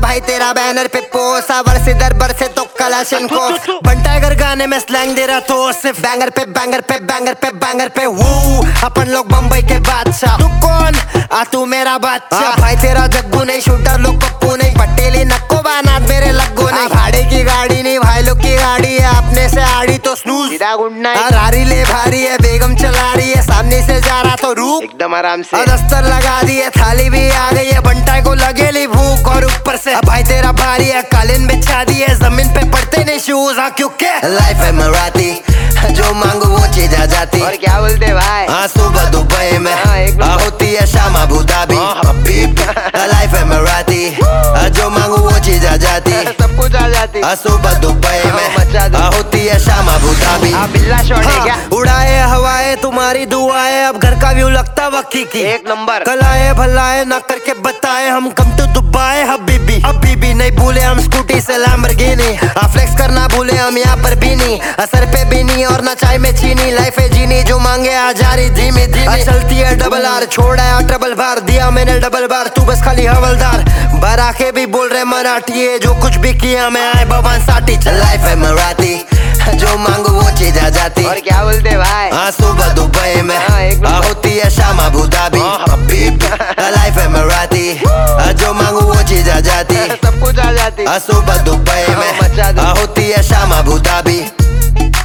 भाई तेरा बैनर पे पोसा बरसे दर बरसे तो कलाशन को बंटागर गाने में स्लैंग दे रहा तो सिर्फ़ बैंगर पे बैंगर पे बैंगर पे बैंगर पे। वो अपन लोग बम्बई के बादशाह। तू कौन? आ तू मेरा बच्चा भाई तेरा जग्गू नहीं शूटर लोग पप्पू नहीं। पटेली नक्को बानात मेरे लग्गू नहीं। भाड़े की गाड़ी नहीं भाई लोग की गाड़ी है अपने से आड़ी तो स्नूज सीधा रारी ले भारी है बेगम चला रही है सामने से जा रहा तो रूप एकदम आराम से। दस्तर लगा दी है थाली भी आ गई है बंटा लाइफ है मराठी जो मांगो वो चीज़ आ जाती। और क्या बोलते भाई? हाँ सुबह दुबई में। हाँ, होती है सुबह दुबई हाँ, में। होती है शाम अबू धाबी। हाँ है उड़ाए हवाए तुम्हारी दुआएँ। अब घर का व्यू लगता वक्की की। एक नंबर। कलाए भलाए ना करके बताए। हम कम तो दुबाए हबीबी अभी नहीं भूले हम स्कूटी से लैम्बोर्गिनी फ्लेक्स करना भूले हम यहाँ पर भी नहीं। असर पे भी नहीं और ना चाय में चीनी। लाइफ है जीनी जो मांगे आ जा रही धीमी धीमी चलती है डबल आर छोड़ा है ट्रबल बार दिया मैंने डबल बार तू बस खाली हवलदार। के भी बोल रहे मराठी है जो कुछ भी किया मैं आए भगवान साठी लाइफ है मराठी जो मांगो वो चीज़ आ जाती। और क्या बोलते भाई? हाँ सुबह दुबई में हाँ, नंबर। हाँ, होती है शाम अबू धाबी लाइफ है मराठी हाँ, जो मांगू वो चीज़ आ जाती। सब कुछ आ जाती। हाँ, सुबह दुबई हाँ, में होती है शाम अबू धाबी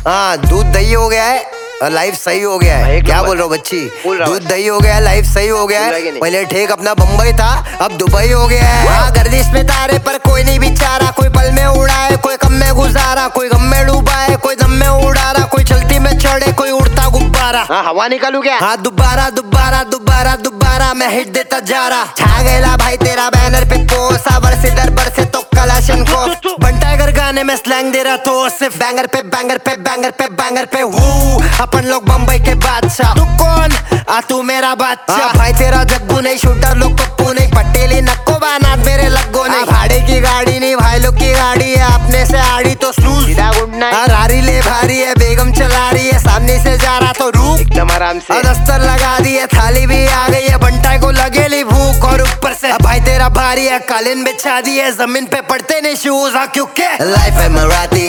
हाँ दूध दही हो गया है। लाइफ सही हो गया हाँ, है क्या बोल रहे हो बच्ची? हूँ। दूध दही हो गया लाइफ सही हो गया है। है? पहले ठेक अपना बम्बई था अब दुबई हो गया है। हाँ गर्दिश में तारे पर कोई नहीं बिचारा कोई पल में उड़ाए कोई कम में गुजारा कोई गम में डूबा है कोई दम में उड़ा रहा कोई चलती में चढ़े कोई उड़ता गुब्बारा। हाँ हवा निकालू क्या? हाँ दोबारा दोबारा दोबारा दोबारा मैं हिट देता जा रहा छा गया भाई तेरा बैनर पे पोसा बरसे दर बरसे तो कलाशन को गाने में स्लैंग दे रहा तो सिर्फ़ बैंगर पे बैंगर पे बैंगर पे बैंगर पे वो अपन लोग बम्बई के बादशाह। तू कौन? आ तू मेरा बच्चा भाई तेरा जग्गू नहीं शूटर लोग पप्पू नहीं। पटेली नक्को बानात मेरे लग्गो नहीं। भाड़े की गाड़ी नहीं भाई लोग की गाड़ी है। अपने से आड़ी तो स्नूज सीधा गुड नाइट रारी ले भारी है बेगम चला रही है। सामने से जा रहा तो रूप। एकदम आराम से। दस्तर लगा दी है थाली भी आ गई है। बंटा को लगेली भूख और ऊपर से। भाई तेरा भारी है कालीन बिछा दी है ज़मीन पे पड़ते नहीं शूज़ हाँ क्योंकि लाइफ है मराठी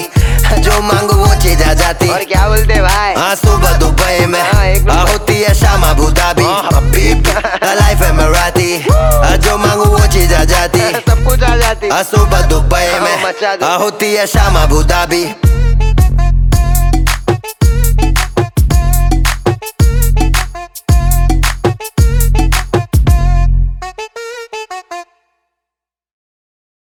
जो मांगू वो चीज़ आ जाती। और क्या बोलते भाई? हाँ सुबह दुबई में हाँ, होती है शाम अबू धाबी लाइफ है मराठी हाँ, जो मांगू वो चीज़ आ जाती। सब कुछ आ जाती। हाँ, सुबह दुबई हाँ, में होती है शाम अबू धाबी